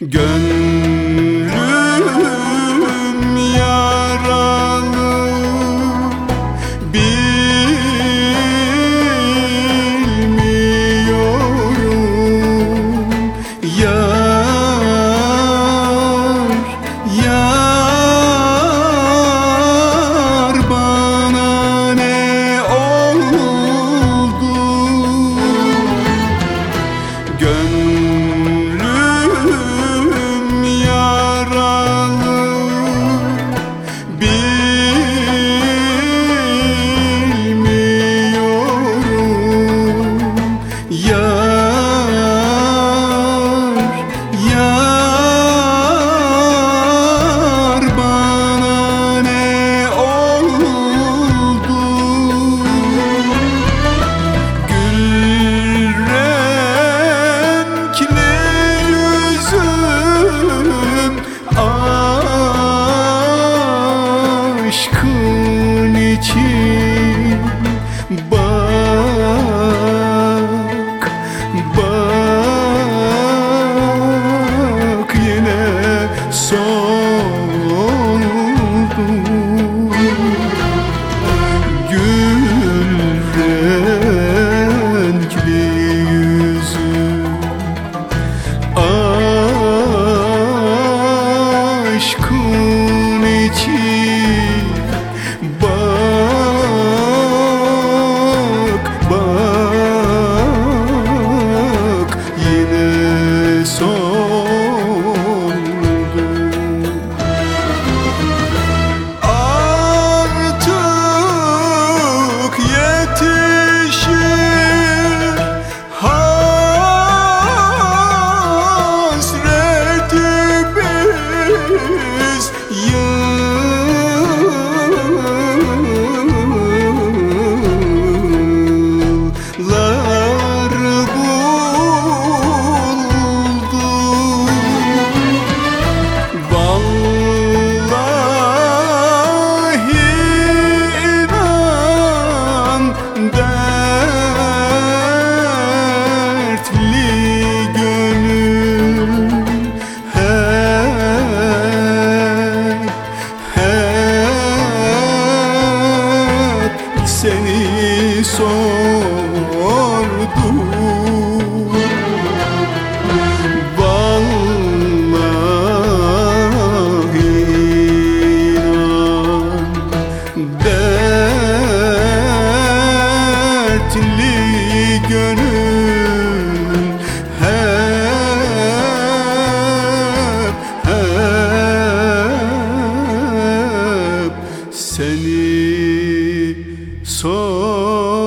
Gönlüm 努力去 sordu Vallahi inan Dertli Hep, hep seni sor